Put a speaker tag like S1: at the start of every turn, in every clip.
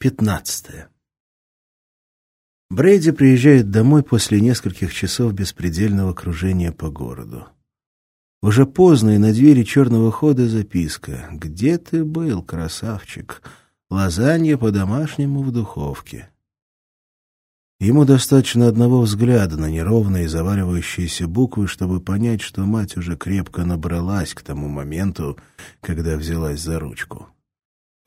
S1: Пятнадцатое. Брейди приезжает домой после нескольких часов беспредельного кружения по городу. Уже поздно, и на двери черного хода записка. «Где ты был, красавчик? Лазанья по-домашнему в духовке». Ему достаточно одного взгляда на неровные заваливающиеся буквы, чтобы понять, что мать уже крепко набралась к тому моменту, когда взялась за ручку.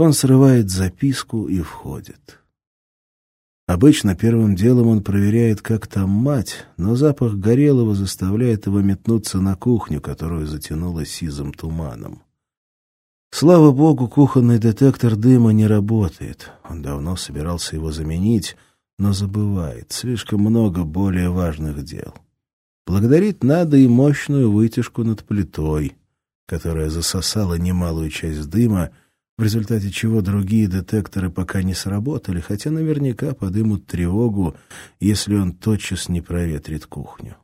S1: Он срывает записку и входит. Обычно первым делом он проверяет, как там мать, но запах горелого заставляет его метнуться на кухню, которую затянуло сизым туманом. Слава богу, кухонный детектор дыма не работает. Он давно собирался его заменить, но забывает. Слишком много более важных дел. Благодарить надо и мощную вытяжку над плитой, которая засосала немалую часть дыма, в результате чего другие детекторы пока не сработали, хотя наверняка подымут тревогу, если он тотчас не проветрит кухню.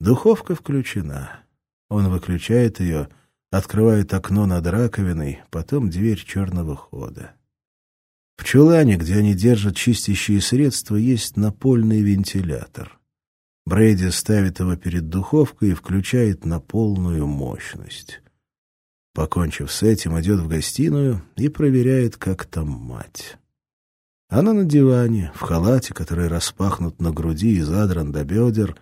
S1: Духовка включена. Он выключает ее, открывает окно над раковиной, потом дверь черного хода. В чулане, где они держат чистящие средства, есть напольный вентилятор. Брейди ставит его перед духовкой и включает на полную мощность. Покончив с этим, идет в гостиную и проверяет, как там мать. Она на диване, в халате, который распахнут на груди и задран до бедер,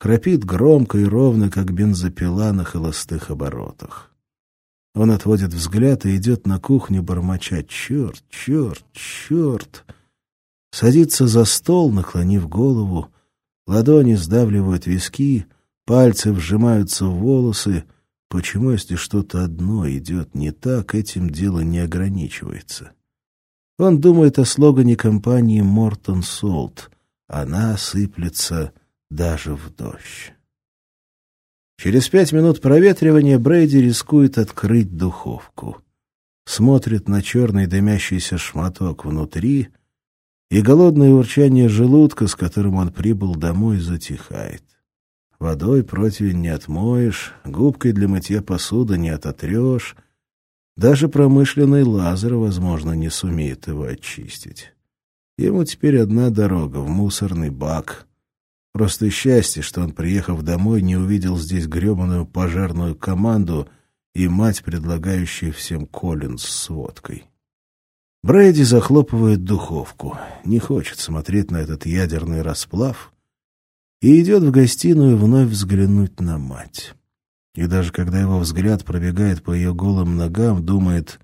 S1: храпит громко и ровно, как бензопила на холостых оборотах. Он отводит взгляд и идет на кухню, бормоча «Черт, черт, черт!» Садится за стол, наклонив голову, ладони сдавливают виски, пальцы вжимаются в волосы — Почему, если что-то одно идет не так, этим дело не ограничивается? Он думает о слогане компании «Мортон Солт». Она сыплется даже в дождь. Через пять минут проветривания Брейди рискует открыть духовку. Смотрит на черный дымящийся шматок внутри, и голодное урчание желудка, с которым он прибыл домой, затихает. Водой противень не отмоешь, губкой для мытья посуды не ототрешь. Даже промышленный лазер, возможно, не сумеет его очистить. Ему теперь одна дорога — в мусорный бак. Просто счастье, что он, приехав домой, не увидел здесь гребаную пожарную команду и мать, предлагающую всем Коллинз с водкой. Брейди захлопывает духовку. Не хочет смотреть на этот ядерный расплав — и идет в гостиную вновь взглянуть на мать. И даже когда его взгляд пробегает по ее голым ногам, думает,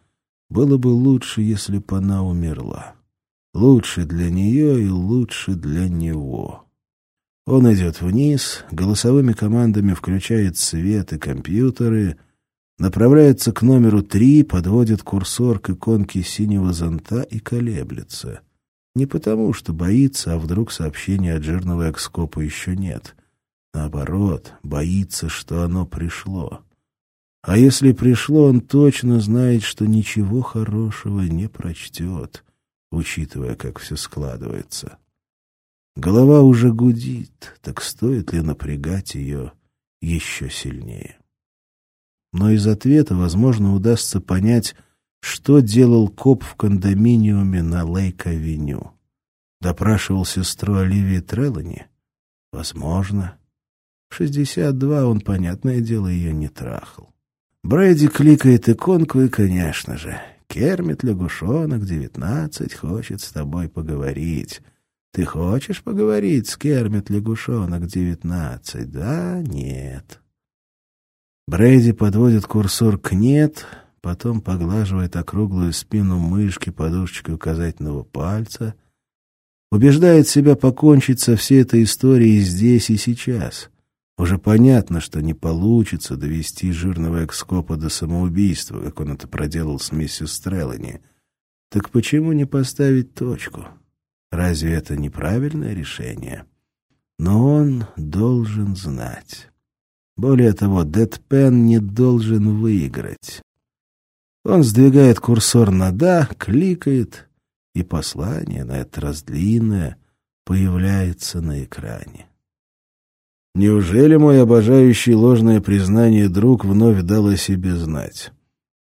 S1: было бы лучше, если бы она умерла. Лучше для нее и лучше для него. Он идет вниз, голосовыми командами включает свет и компьютеры, направляется к номеру три, подводит курсор к иконке синего зонта и колеблется — не потому, что боится, а вдруг сообщения от жирного экскопа еще нет. Наоборот, боится, что оно пришло. А если пришло, он точно знает, что ничего хорошего не прочтет, учитывая, как все складывается. Голова уже гудит, так стоит ли напрягать ее еще сильнее? Но из ответа, возможно, удастся понять, что делал коп в кондоминиуме на Лейк-авеню? Допрашивал сестру Оливии Треллани? Возможно. В 62 он, понятное дело, ее не трахал. Брейди кликает иконку и, конечно же, Кермит Лягушонок, девятнадцать, хочет с тобой поговорить. Ты хочешь поговорить с Кермит Лягушонок, девятнадцать? Да? Нет. Брейди подводит курсор к «нет», потом поглаживает округлую спину мышки подушечкой указательного пальца, убеждает себя покончить со всей этой историей здесь и сейчас. Уже понятно, что не получится довести жирного экскопа до самоубийства, как он это проделал с миссис Стреллани. Так почему не поставить точку? Разве это неправильное решение? Но он должен знать. Более того, Дэдпен не должен выиграть. Он сдвигает курсор на «да», кликает, и послание, на этот раз длинное, появляется на экране. Неужели мой обожающий ложное признание друг вновь дал о себе знать?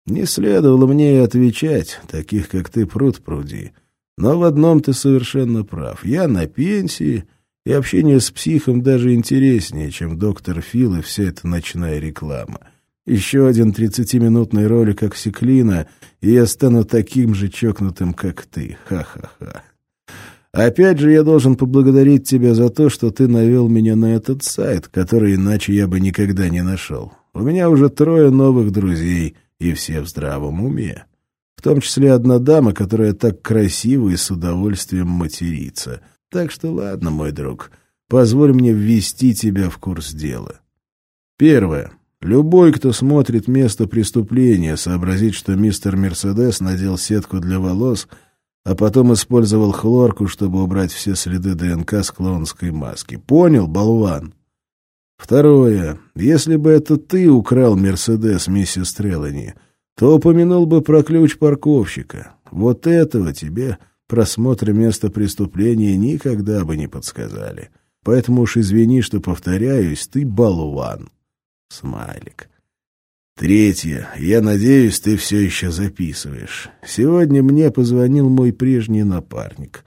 S1: Не следовало мне и отвечать, таких, как ты, пруд пруди. Но в одном ты совершенно прав. Я на пенсии, и общение с психом даже интереснее, чем доктор Фил и вся эта ночная реклама. Еще один тридцатиминутный ролик Оксиклина, и я стану таким же чокнутым, как ты. Ха-ха-ха. Опять же, я должен поблагодарить тебя за то, что ты навел меня на этот сайт, который иначе я бы никогда не нашел. У меня уже трое новых друзей, и все в здравом уме. В том числе одна дама, которая так красиво и с удовольствием матерится. Так что ладно, мой друг, позволь мне ввести тебя в курс дела. Первое. Любой, кто смотрит место преступления, сообразит, что мистер Мерседес надел сетку для волос — а потом использовал хлорку, чтобы убрать все следы ДНК с клоунской маски. Понял, болван? Второе. Если бы это ты украл «Мерседес», миссис Трелани, то упомянул бы про ключ парковщика. Вот этого тебе просмотры места преступления никогда бы не подсказали. Поэтому уж извини, что повторяюсь, ты болван. Смайлик. Третье. Я надеюсь, ты все еще записываешь. Сегодня мне позвонил мой прежний напарник.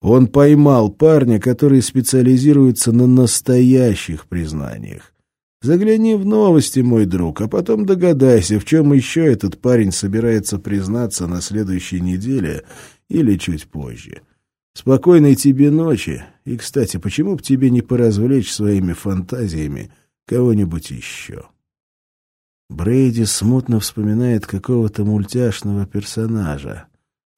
S1: Он поймал парня, который специализируется на настоящих признаниях. Загляни в новости, мой друг, а потом догадайся, в чем еще этот парень собирается признаться на следующей неделе или чуть позже. Спокойной тебе ночи. И, кстати, почему бы тебе не поразвлечь своими фантазиями кого-нибудь еще?» Брейди смутно вспоминает какого-то мультяшного персонажа,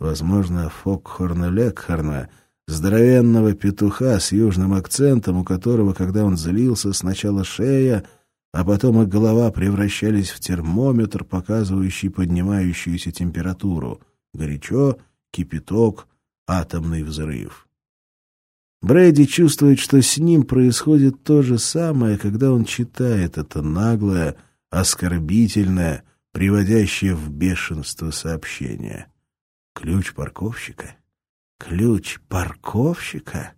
S1: возможно, Фокхорна Лекхорна, здоровенного петуха с южным акцентом, у которого, когда он злился, сначала шея, а потом и голова превращались в термометр, показывающий поднимающуюся температуру. Горячо, кипяток, атомный взрыв. Брейди чувствует, что с ним происходит то же самое, когда он читает это наглое, оскорбительное, приводящее в бешенство сообщение. Ключ парковщика? Ключ парковщика?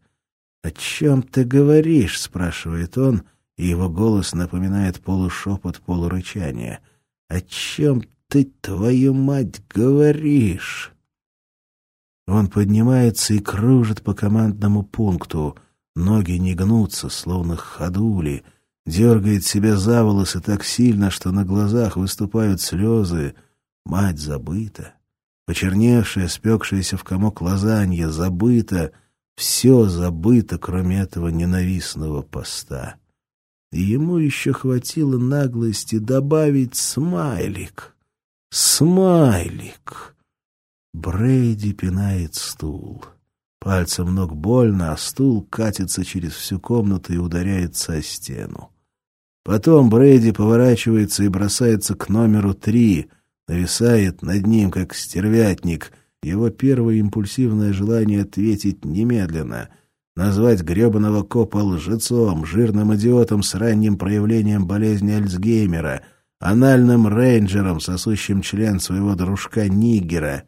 S1: О чем ты говоришь? спрашивает он, и его голос напоминает полушепот полурычания. О чем ты, твою мать, говоришь? Он поднимается и кружит по командному пункту. Ноги не гнутся, словно ходули — дергает себя за волосы так сильно, что на глазах выступают слезы. Мать забыта. Почерневшая, спекшаяся в комок лазанья забыта. Все забыто, кроме этого ненавистного поста. И ему еще хватило наглости добавить смайлик. Смайлик. Брейди пинает стул. Пальцем ног больно, а стул катится через всю комнату и ударяется о стену. Потом Брейди поворачивается и бросается к номеру три, нависает над ним, как стервятник. Его первое импульсивное желание ответить немедленно, назвать гребаного копа лжецом, жирным идиотом с ранним проявлением болезни Альцгеймера, анальным рейнджером, сосущим член своего дружка-нигера.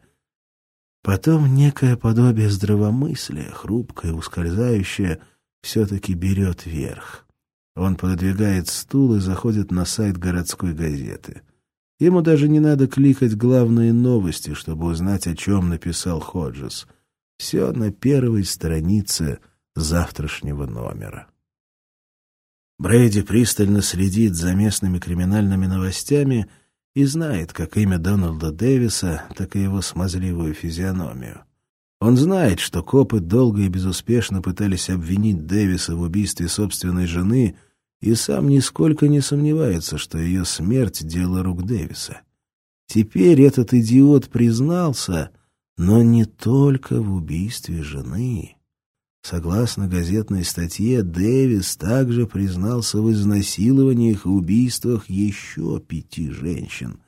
S1: Потом некое подобие здравомыслия, хрупкое, ускользающее, все-таки берет верх. Он пододвигает стул и заходит на сайт городской газеты. Ему даже не надо кликать главные новости, чтобы узнать, о чем написал Ходжес. Все на первой странице завтрашнего номера. Брейди пристально следит за местными криминальными новостями и знает как имя Дональда Дэвиса, так и его смазливую физиономию. Он знает, что копы долго и безуспешно пытались обвинить Дэвиса в убийстве собственной жены, и сам нисколько не сомневается, что ее смерть — дело рук Дэвиса. Теперь этот идиот признался, но не только в убийстве жены. Согласно газетной статье, Дэвис также признался в изнасилованиях и убийствах еще пяти женщин.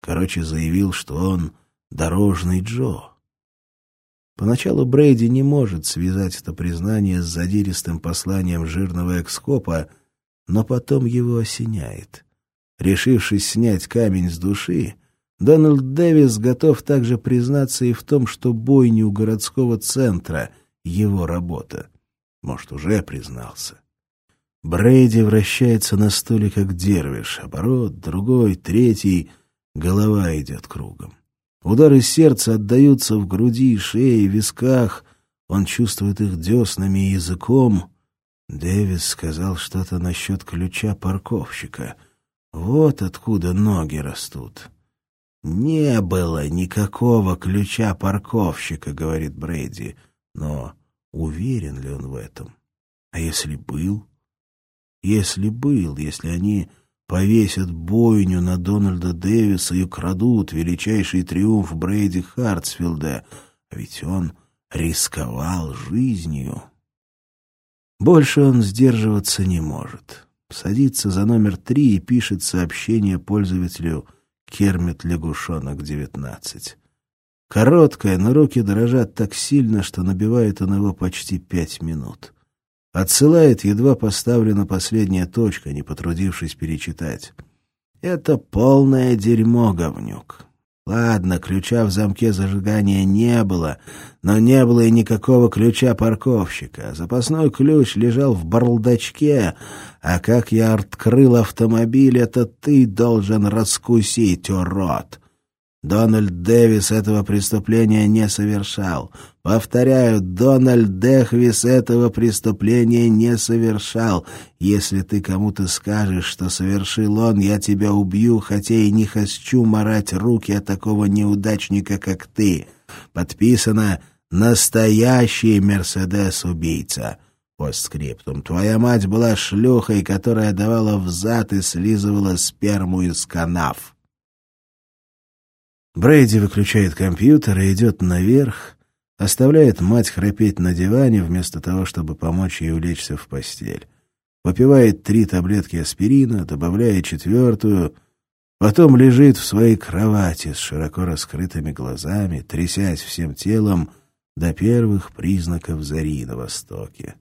S1: Короче, заявил, что он дорожный Джо. Поначалу Брейди не может связать это признание с задиристым посланием жирного экскопа, но потом его осеняет. Решившись снять камень с души, Дональд Дэвис готов также признаться и в том, что бойни у городского центра — его работа. Может, уже признался. Брейди вращается на стуле, как дервиш. Оборот, другой, третий. Голова идет кругом. Удары сердца отдаются в груди, шее, висках. Он чувствует их деснами и языком. Дэвис сказал что-то насчет ключа парковщика. Вот откуда ноги растут. «Не было никакого ключа парковщика», — говорит Брейди. Но уверен ли он в этом? А если был? Если был, если они повесят бойню на Дональда Дэвиса и крадут величайший триумф Брейди Хартсфилда, а ведь он рисковал жизнью. Больше он сдерживаться не может. Садится за номер три и пишет сообщение пользователю «Кермит Лягушонок 19». Короткое, но руки дрожат так сильно, что набивает он его почти пять минут. Отсылает, едва поставлена последняя точка, не потрудившись перечитать. «Это полное дерьмо, говнюк. Ладно, ключа в замке зажигания не было, но не было и никакого ключа парковщика. Запасной ключ лежал в бардачке, а как я открыл автомобиль, это ты должен раскусить, урод. Дональд Дэвис этого преступления не совершал. Повторяю, Дональд Дэхвис этого преступления не совершал. Если ты кому-то скажешь, что совершил он, я тебя убью, хотя и не хочу марать руки от такого неудачника, как ты. Подписано «Настоящий Мерседес-убийца». Постскриптум. Твоя мать была шлюхой, которая давала взад и слизывала сперму из канав. Брейди выключает компьютер и идет наверх, оставляет мать храпеть на диване вместо того, чтобы помочь ей улечься в постель. Выпивает три таблетки аспирина, добавляет четвертую, потом лежит в своей кровати с широко раскрытыми глазами, трясясь всем телом до первых признаков зари на востоке.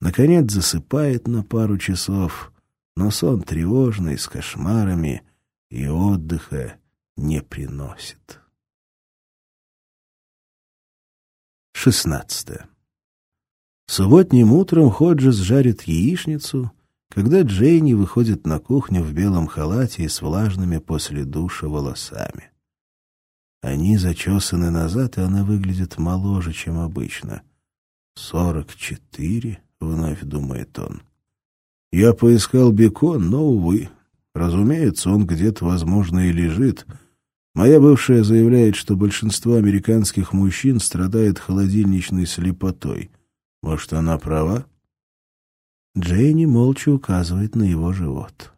S1: Наконец засыпает на пару часов, но сон тревожный, с кошмарами и отдыха не приносит. 16. Субботним утром Ходжес жарит яичницу, когда Джейни выходит на кухню в белом халате и с влажными после душа волосами. Они зачесаны назад, и она выглядит моложе, чем обычно. «Сорок четыре», — вновь думает он. «Я поискал бекон, но, увы. Разумеется, он где-то, возможно, и лежит» Моя бывшая заявляет, что большинство американских мужчин страдает холодильничной слепотой. Может, она права? Джейни молча указывает на его живот.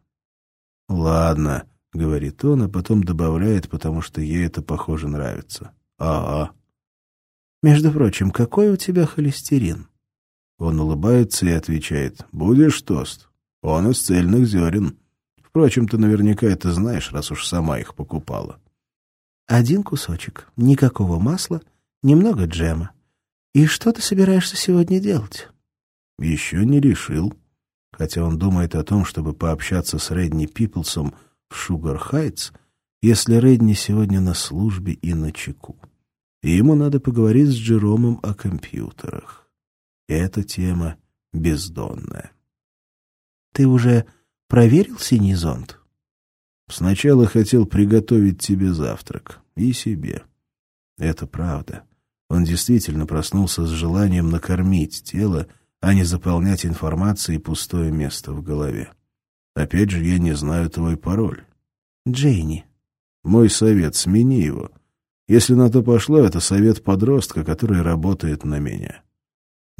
S1: «Ладно», — говорит он, а потом добавляет, потому что ей это, похоже, нравится. «Ага». «Между прочим, какой у тебя холестерин?» Он улыбается и отвечает. «Будешь тост? Он из цельных зерен. Впрочем, ты наверняка это знаешь, раз уж сама их покупала». Один кусочек, никакого масла, немного джема. И что ты собираешься сегодня делать? Еще не решил. Хотя он думает о том, чтобы пообщаться с Редни Пиплсом в Шугар-Хайтс, если Редни сегодня на службе и на чеку. И ему надо поговорить с Джеромом о компьютерах. Эта тема бездонная. Ты уже проверил синий зонт? Сначала хотел приготовить тебе завтрак. И себе. Это правда. Он действительно проснулся с желанием накормить тело, а не заполнять информацией пустое место в голове. Опять же, я не знаю твой пароль. Джейни. Мой совет — смени его. Если на то пошло, это совет подростка, который работает на меня.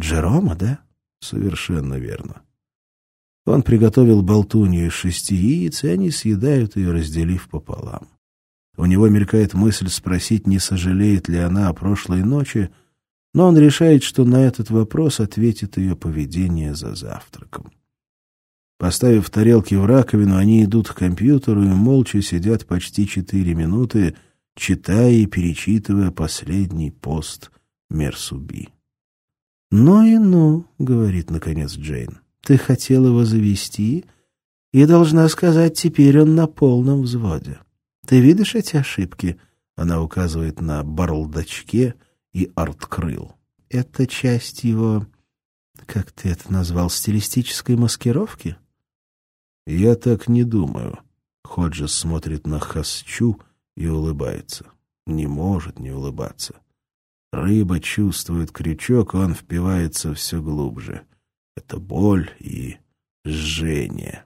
S1: Джерома, да? Совершенно верно. Он приготовил болтунью из шести яиц, и они съедают ее, разделив пополам. У него мелькает мысль спросить, не сожалеет ли она о прошлой ночи, но он решает, что на этот вопрос ответит ее поведение за завтраком. Поставив тарелки в раковину, они идут к компьютеру и молча сидят почти четыре минуты, читая и перечитывая последний пост Мерсуби. «Ну и ну», — говорит наконец Джейн. Ты хотел его завести, и, должна сказать, теперь он на полном взводе. Ты видишь эти ошибки?» Она указывает на барлдачке и арткрыл. «Это часть его, как ты это назвал, стилистической маскировки?» «Я так не думаю». Ходжес смотрит на Хасчу и улыбается. Не может не улыбаться. Рыба чувствует крючок, он впивается все глубже. Это боль и жжение.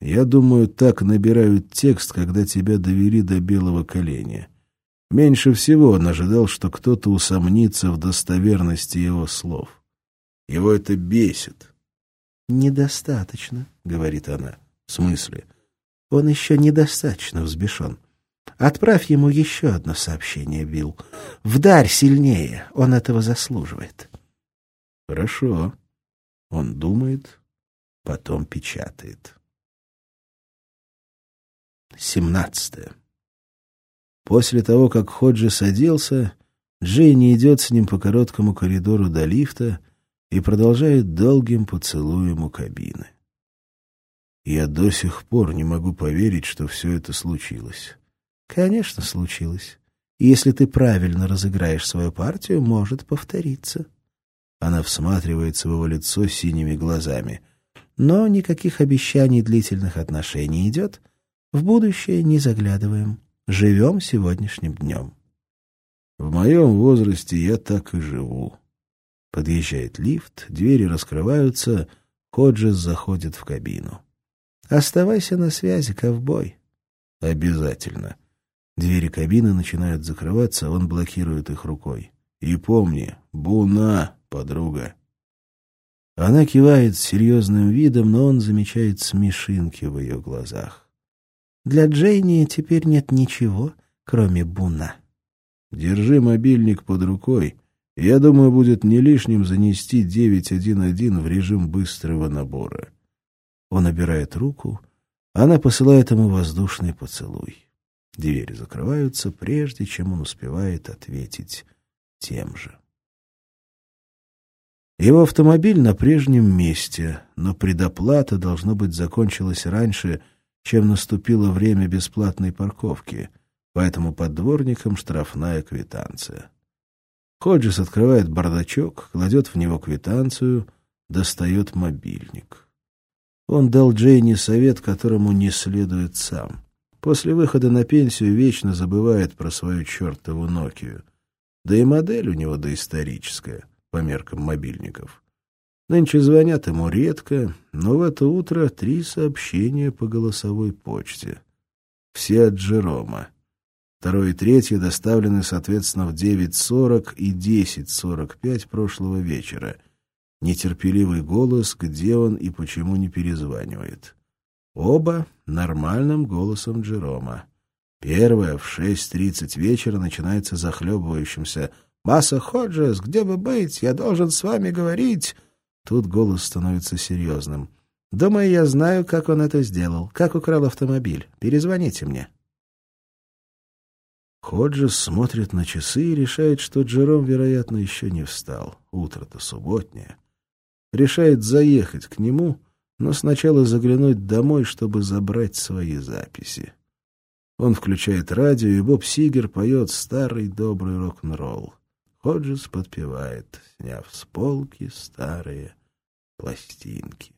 S1: Я думаю, так набирают текст, когда тебя довели до белого коленя. Меньше всего он ожидал, что кто-то усомнится в достоверности его слов. Его это бесит.
S2: «Недостаточно», — говорит она.
S1: «В смысле?»
S2: «Он еще недостаточно взбешен. Отправь ему еще одно сообщение, Билл. Вдарь сильнее, он этого заслуживает».
S1: «Хорошо». Он думает, потом печатает. Семнадцатое. После того, как Ходжи садился, Джейни идет с ним по короткому коридору до лифта и продолжает долгим поцелуем у кабины. Я до сих пор не могу поверить, что все это случилось.
S2: Конечно, случилось. Если ты правильно разыграешь свою партию, может повториться.
S1: Она всматривается в его лицо синими глазами.
S2: Но никаких обещаний длительных отношений идет. В будущее не заглядываем. Живем сегодняшним днем.
S1: В моем возрасте я так и живу. Подъезжает лифт, двери раскрываются, Ходжес заходит в кабину.
S2: Оставайся на связи, ковбой.
S1: Обязательно. Двери кабины начинают закрываться, он блокирует их рукой. И помни, Буна, подруга. Она кивает с серьезным видом, но он замечает смешинки в ее глазах.
S2: Для Джейни теперь нет ничего, кроме Буна.
S1: Держи мобильник под рукой. Я думаю, будет не лишним занести 911 в режим быстрого набора. Он набирает руку, она посылает ему воздушный поцелуй. Двери закрываются, прежде чем он успевает ответить тем же. Его автомобиль на прежнем месте, но предоплата, должно быть, закончилась раньше, чем наступило время бесплатной парковки, поэтому под дворником штрафная квитанция. Ходжес открывает бардачок, кладет в него квитанцию, достает мобильник. Он дал Джейни совет, которому не следует сам. После выхода на пенсию вечно забывает про свою чертову Нокию. Да и модель у него доисторическая, по меркам мобильников. Нынче звонят ему редко, но в это утро три сообщения по голосовой почте. Все от Джерома. Второе и третье доставлены, соответственно, в 9.40 и 10.45 прошлого вечера. Нетерпеливый голос, где он и почему не перезванивает. Оба нормальным голосом Джерома. Первое в 6.30 вечера начинается захлебывающимся «Масса Ходжес, где вы быть? Я должен с вами говорить!» Тут голос становится серьезным. «Думаю, я знаю, как он это сделал, как украл автомобиль. Перезвоните мне». Ходжес смотрит на часы и решает, что Джером, вероятно, еще не встал. Утро-то субботнее. Решает заехать к нему, но сначала заглянуть домой, чтобы забрать свои записи. Он включает радио, и Боб Сигер поет старый добрый рок-н-ролл. Ходжес подпевает, сняв с полки старые пластинки.